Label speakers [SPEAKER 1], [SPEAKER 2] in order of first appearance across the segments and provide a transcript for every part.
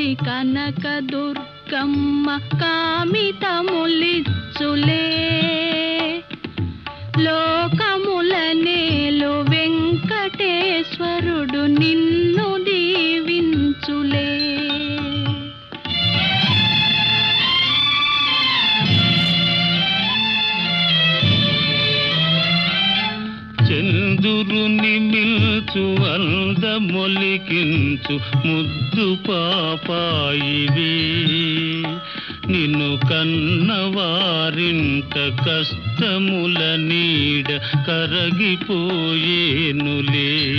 [SPEAKER 1] చేర్చి కనక దుర్గమ్మ కామితములిచ్చులే. లోకముల నేలు వెంకటేశ్వరుడు నిన్ను దీవించులే.
[SPEAKER 2] చందురుని మొలికించు ముద్దు పాపాయివి. నిన్ను కన్నవారింట కష్టముల నీడ కరగిపోయేనులే.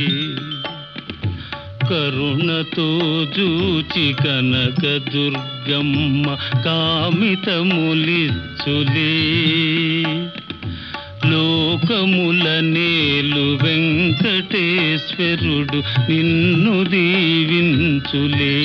[SPEAKER 2] కరుణతో చూచి కనక దుర్గమ్మ కామితములిచ్చులే. లోకముల నేలు వెంకటేశ్వరుడు నిన్ను దీవించులే.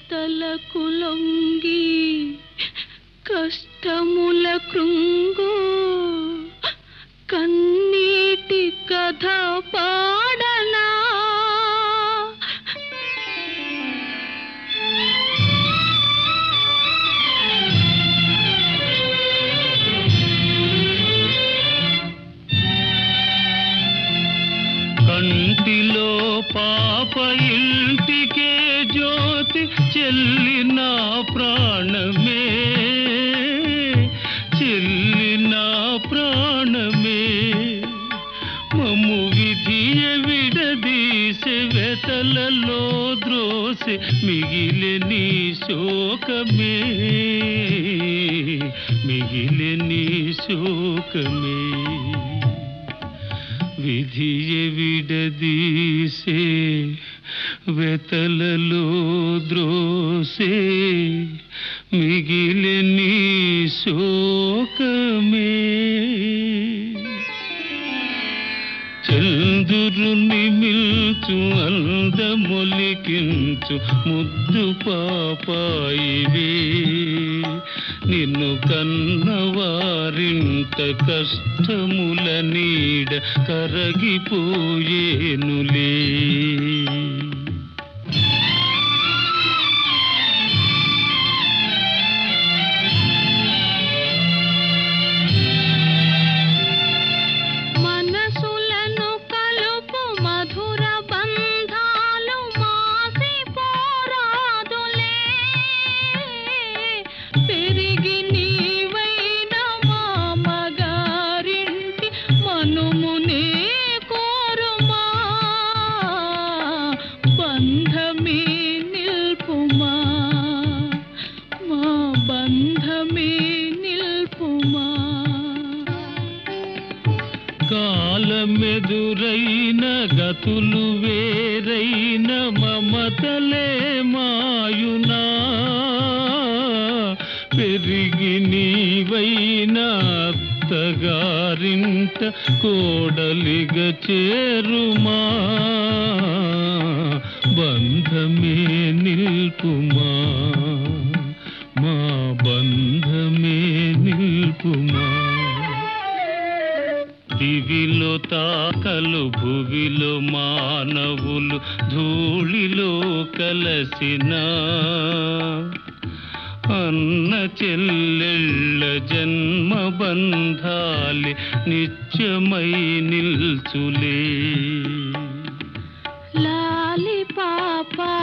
[SPEAKER 1] కలతలకు లొంగి కష్టముల కృంగు కన్నీటి కథ పాడనా?
[SPEAKER 2] కంటిలో పాప ఇంటికే జ్యోతి చెల్లిన ప్రాణమే. చెల్లిన ప్రాణమే. మము విధియ విడదీసె వెతలలో ద్రోసె మిగిలి నీ శోకమే. మిగిలి నీ శోకమే. విధియ విడదీసే వెతలలో ద్రోసే మిగిలిని శోకమే. చందురుని మిల్చు అందమొలికించు ముద్దు పాపాయివే. నిన్ను కన్నవారింత కష్టముల నీడ కరగిపోయేనులే. కాలమెదురైన గతులు వేరైన మమతలే మాయునా. పెరిగి నీవైన అత్తగారింట కోడలిగ చేరుమా. బంధమే నిల్పుమా. దివిలో తాకలు భువిలు మానవులు ధూళిలో కలసిన అన్న చెల్లెళ్ళ జన్మ బంధాలి నిత్యమై నిల్చులే. లాలి పాపా